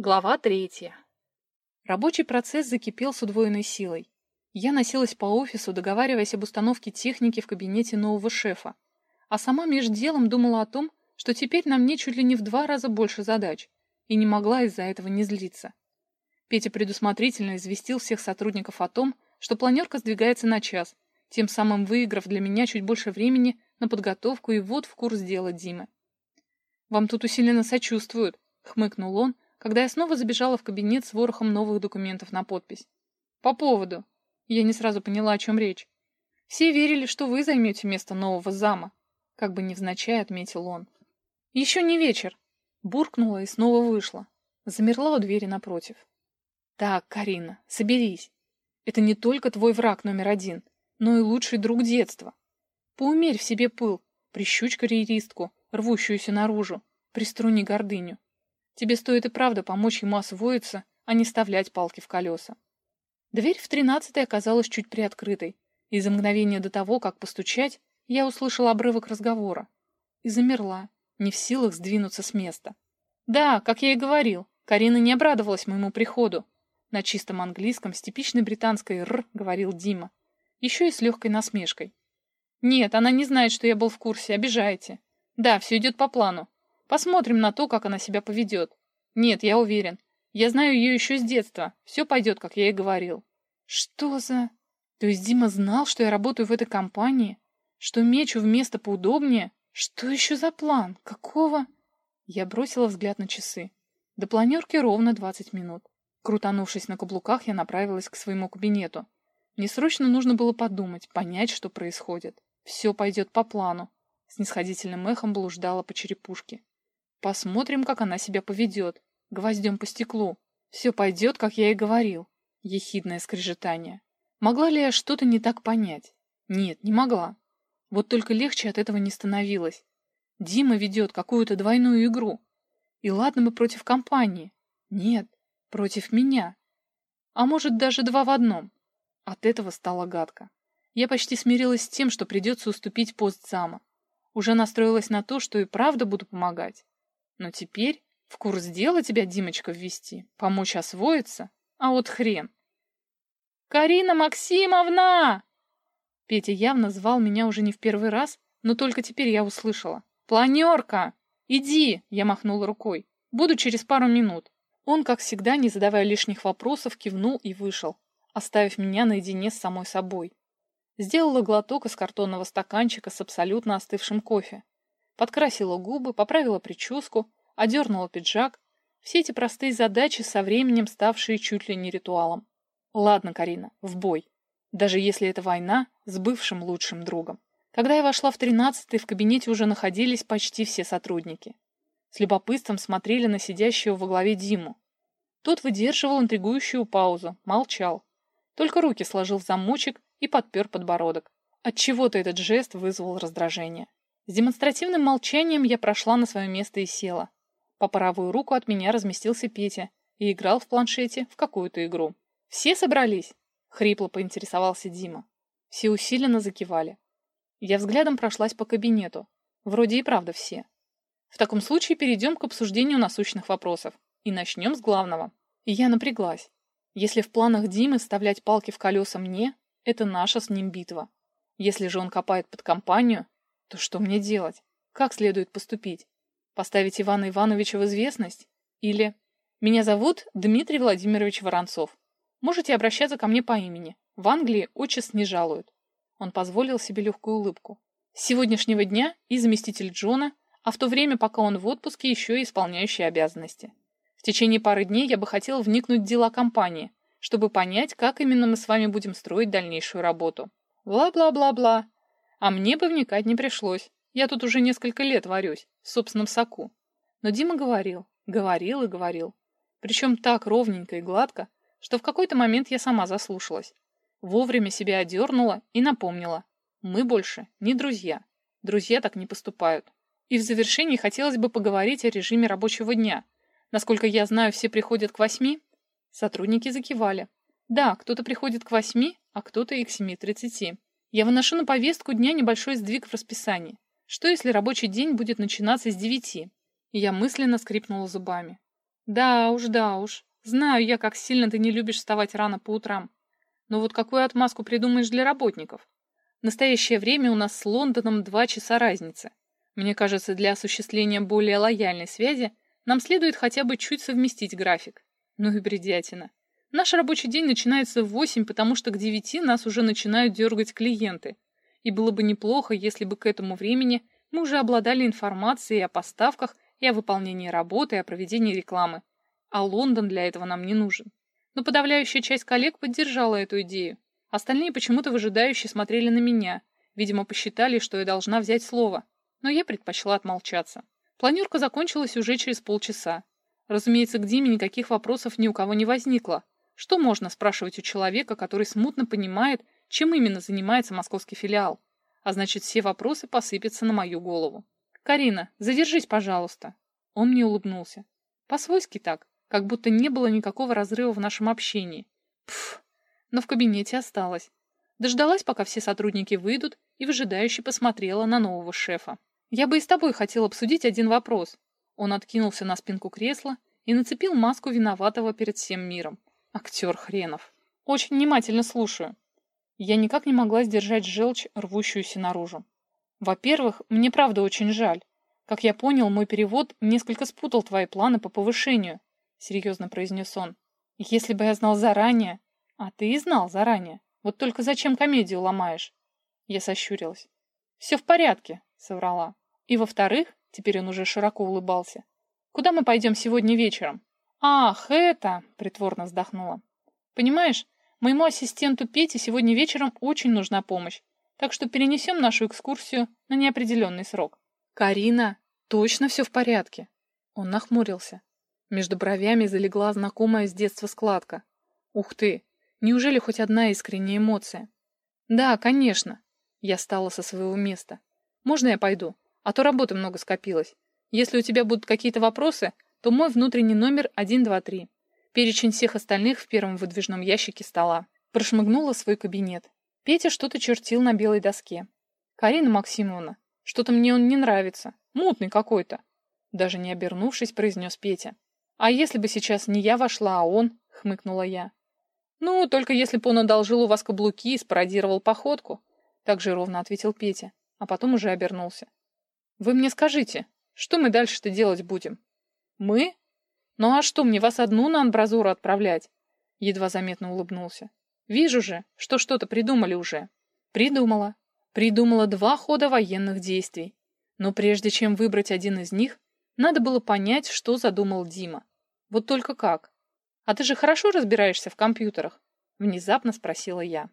Глава третья. Рабочий процесс закипел с удвоенной силой. Я носилась по офису, договариваясь об установке техники в кабинете нового шефа. А сама между делом думала о том, что теперь на мне чуть ли не в два раза больше задач, и не могла из-за этого не злиться. Петя предусмотрительно известил всех сотрудников о том, что планерка сдвигается на час, тем самым выиграв для меня чуть больше времени на подготовку и ввод в курс дела Димы. «Вам тут усиленно сочувствуют», — хмыкнул он, — когда я снова забежала в кабинет с ворохом новых документов на подпись. «По поводу». Я не сразу поняла, о чем речь. «Все верили, что вы займете место нового зама», — как бы невзначай отметил он. «Еще не вечер», — буркнула и снова вышла. Замерла у двери напротив. «Так, Карина, соберись. Это не только твой враг номер один, но и лучший друг детства. Поумерь в себе пыл, прищучь карьеристку, рвущуюся наружу, приструни гордыню. Тебе стоит и правда помочь ему освоиться, а не вставлять палки в колеса. Дверь в тринадцатой оказалась чуть приоткрытой, и за мгновение до того, как постучать, я услышала обрывок разговора. И замерла, не в силах сдвинуться с места. Да, как я и говорил, Карина не обрадовалась моему приходу. На чистом английском с типичной британской «р» говорил Дима. Еще и с легкой насмешкой. Нет, она не знает, что я был в курсе, обижаете. Да, все идет по плану. Посмотрим на то, как она себя поведет. Нет, я уверен. Я знаю ее еще с детства. Все пойдет, как я и говорил. Что за... То есть Дима знал, что я работаю в этой компании? Что мечу в место поудобнее? Что еще за план? Какого? Я бросила взгляд на часы. До планерки ровно 20 минут. Крутанувшись на каблуках, я направилась к своему кабинету. Мне срочно нужно было подумать, понять, что происходит. Все пойдет по плану. Снисходительным эхом блуждала по черепушке. Посмотрим, как она себя поведет. Гвоздем по стеклу. Все пойдет, как я и говорил. Ехидное скрежетание. Могла ли я что-то не так понять? Нет, не могла. Вот только легче от этого не становилось. Дима ведет какую-то двойную игру. И ладно мы против компании. Нет, против меня. А может, даже два в одном. От этого стало гадко. Я почти смирилась с тем, что придется уступить пост зама. Уже настроилась на то, что и правда буду помогать. Но теперь в курс дела тебя, Димочка, ввести, помочь освоиться, а вот хрен. «Карина Максимовна!» Петя явно звал меня уже не в первый раз, но только теперь я услышала. «Планерка! Иди!» — я махнула рукой. «Буду через пару минут». Он, как всегда, не задавая лишних вопросов, кивнул и вышел, оставив меня наедине с самой собой. Сделала глоток из картонного стаканчика с абсолютно остывшим кофе подкрасила губы, поправила прическу, одернула пиджак. Все эти простые задачи, со временем ставшие чуть ли не ритуалом. Ладно, Карина, в бой. Даже если это война с бывшим лучшим другом. Когда я вошла в тринадцатый, в кабинете уже находились почти все сотрудники. С любопытством смотрели на сидящего во главе Диму. Тот выдерживал интригующую паузу, молчал. Только руки сложил в замочек и подпер подбородок. Отчего-то этот жест вызвал раздражение. С демонстративным молчанием я прошла на свое место и села. По правую руку от меня разместился Петя и играл в планшете в какую-то игру. «Все собрались?» — хрипло поинтересовался Дима. Все усиленно закивали. Я взглядом прошлась по кабинету. Вроде и правда все. В таком случае перейдем к обсуждению насущных вопросов. И начнем с главного. И я напряглась. Если в планах Димы вставлять палки в колеса мне, это наша с ним битва. Если же он копает под компанию, то что мне делать? Как следует поступить? Поставить Ивана Ивановича в известность? Или «Меня зовут Дмитрий Владимирович Воронцов. Можете обращаться ко мне по имени. В Англии отчест не жалуют». Он позволил себе легкую улыбку. С сегодняшнего дня и заместитель Джона, а в то время, пока он в отпуске, еще и исполняющий обязанности. В течение пары дней я бы хотел вникнуть в дела компании, чтобы понять, как именно мы с вами будем строить дальнейшую работу. Бла-бла-бла-бла. А мне бы вникать не пришлось. Я тут уже несколько лет варюсь, в собственном соку. Но Дима говорил, говорил и говорил. Причем так ровненько и гладко, что в какой-то момент я сама заслушалась. Вовремя себя одернула и напомнила. Мы больше не друзья. Друзья так не поступают. И в завершении хотелось бы поговорить о режиме рабочего дня. Насколько я знаю, все приходят к восьми. Сотрудники закивали. Да, кто-то приходит к восьми, а кто-то и к семи тридцати. Я выношу на повестку дня небольшой сдвиг в расписании. Что, если рабочий день будет начинаться с девяти? Я мысленно скрипнула зубами. Да уж, да уж. Знаю я, как сильно ты не любишь вставать рано по утрам. Но вот какую отмазку придумаешь для работников? В настоящее время у нас с Лондоном два часа разницы. Мне кажется, для осуществления более лояльной связи нам следует хотя бы чуть совместить график. Ну и бредятина. Наш рабочий день начинается в 8, потому что к 9 нас уже начинают дергать клиенты. И было бы неплохо, если бы к этому времени мы уже обладали информацией о поставках и о выполнении работы, и о проведении рекламы. А Лондон для этого нам не нужен. Но подавляющая часть коллег поддержала эту идею. Остальные почему-то выжидающе смотрели на меня. Видимо, посчитали, что я должна взять слово. Но я предпочла отмолчаться. Планерка закончилась уже через полчаса. Разумеется, к Диме никаких вопросов ни у кого не возникло. Что можно спрашивать у человека, который смутно понимает, чем именно занимается московский филиал? А значит, все вопросы посыпятся на мою голову. «Карина, задержись, пожалуйста». Он мне улыбнулся. По-свойски так, как будто не было никакого разрыва в нашем общении. Пф, но в кабинете осталась. Дождалась, пока все сотрудники выйдут, и выжидающе посмотрела на нового шефа. «Я бы и с тобой хотел обсудить один вопрос». Он откинулся на спинку кресла и нацепил маску виноватого перед всем миром. Актер хренов. «Очень внимательно слушаю». Я никак не могла сдержать желчь, рвущуюся наружу. Во-первых, мне правда очень жаль. Как я понял, мой перевод несколько спутал твои планы по повышению, серьезно произнес он. Если бы я знал заранее... А ты и знал заранее. Вот только зачем комедию ломаешь? Я сощурилась. Все в порядке, соврала. И во-вторых, теперь он уже широко улыбался. Куда мы пойдем сегодня вечером? Ах, это... Притворно вздохнула. Понимаешь, моему ассистенту Пете сегодня вечером очень нужна помощь так что перенесем нашу экскурсию на неопределенный срок. Карина, точно все в порядке? Он нахмурился. Между бровями залегла знакомая с детства складка. Ух ты, неужели хоть одна искренняя эмоция? Да, конечно. Я встала со своего места. Можно я пойду? А то работы много скопилось. Если у тебя будут какие-то вопросы, то мой внутренний номер 123. Перечень всех остальных в первом выдвижном ящике стола. Прошмыгнула свой кабинет. Петя что-то чертил на белой доске. «Карина Максимовна, что-то мне он не нравится. Мутный какой-то». Даже не обернувшись, произнес Петя. «А если бы сейчас не я вошла, а он?» — хмыкнула я. «Ну, только если бы он одолжил у вас каблуки и спародировал походку», — так же ровно ответил Петя, а потом уже обернулся. «Вы мне скажите, что мы дальше-то делать будем?» «Мы? Ну а что, мне вас одну на амбразуру отправлять?» Едва заметно улыбнулся. Вижу же, что что-то придумали уже. Придумала. Придумала два хода военных действий. Но прежде чем выбрать один из них, надо было понять, что задумал Дима. Вот только как? А ты же хорошо разбираешься в компьютерах? Внезапно спросила я.